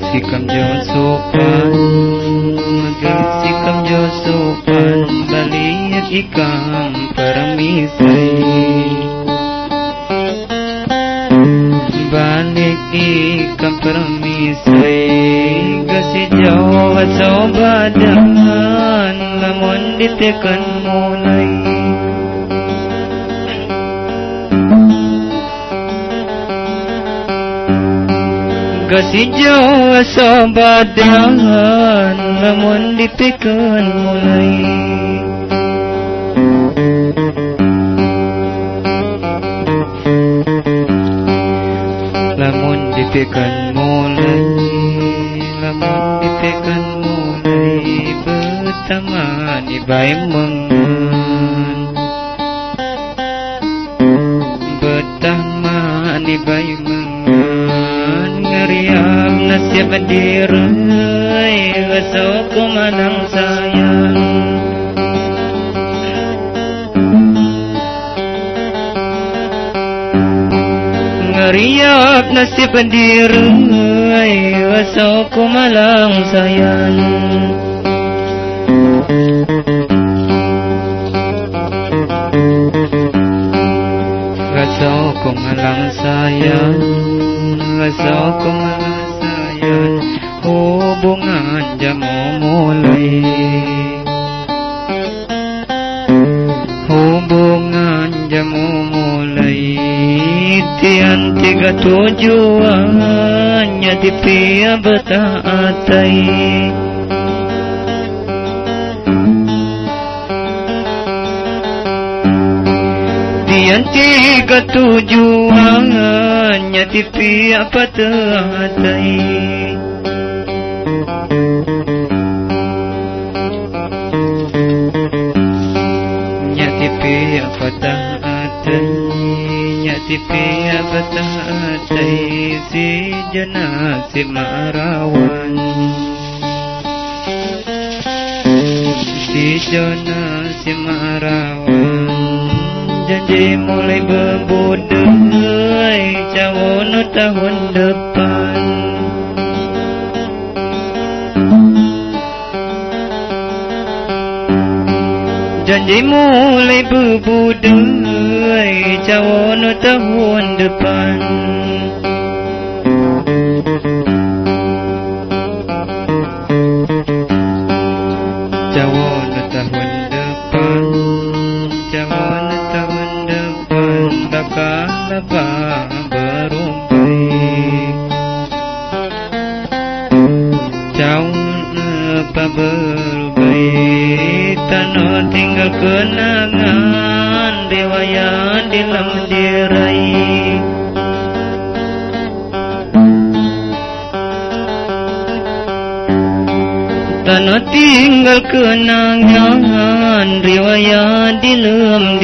sikam jo sopan sikam jo sopan balik ikam permisai balik ikam permisai gasi jawa sobadan lamun ditekan mulai Kasijo sabadan lamun ditekan mulai. Lamun ditekan mulai Lamun ditekan mulai Pertama di bayi mengen Pertama di bayi Ngeriam nasib diri. Wasoku manang sayang. Ngeriap nasib diri. Wasoku malang sayang Wasoku malang sayang Hubungan jamu mulai Hubungan jamu mulai Tian tiga tujuannya di pia betaatai Tian tiga tujuannya di pia betaatai Nyati pia betaatai Nyati pia betaatai Si jana si marawan. Si jana si marawan. Janji mulai berbudai Cawan tahun depan. Janji mulai berbudai Cawan tahun depan. Lepas Cawan apa berbaik Tanah tinggal kenangan Riwayat di dalam dirai. Tanah tinggal kenangan Riwayat di dalam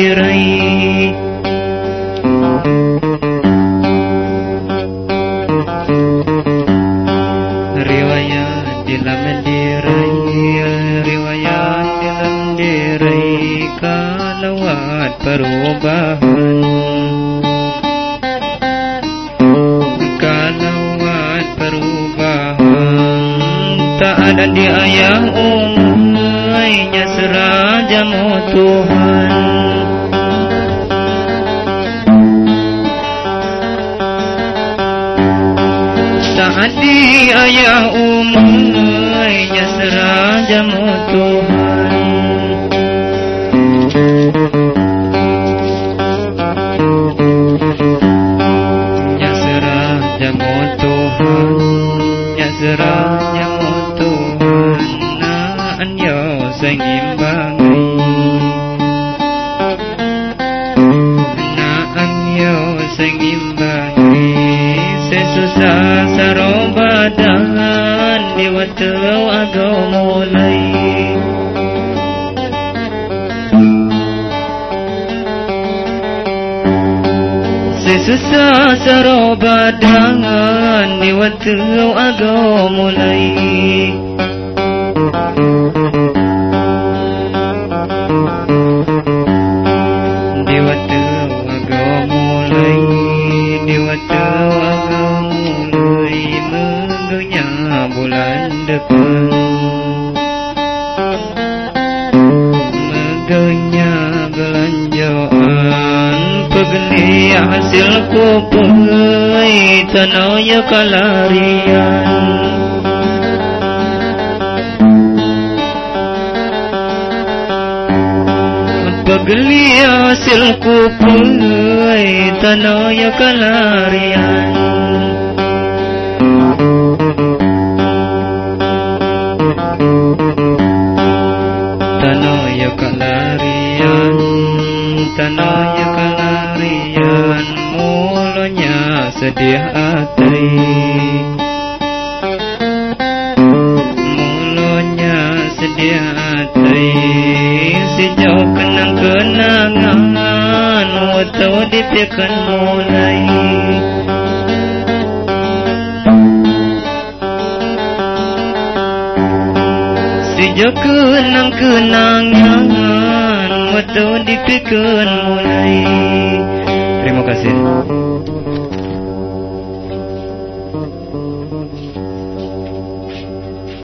ada di ayah umainya serajamu Tuhan. Saat di ayah umainya serajamu Tuhan yo sengimbangi Naan yo Sesusah sarobadan Di waktu agau mulai Sesusah sarobadan Di waktu agau mulai Hasilku pungai tanah ya kalarian Pagli hasil kupuai tanah ya kalarian sanaya kalarian, mulanya sedia hati. Mulanya sedia hati. Sejauh kenang kenangan watau dipikan mulai. Sejauh kenang kenangan kenang-kenangan Waktu dipikun mulai Terima kasih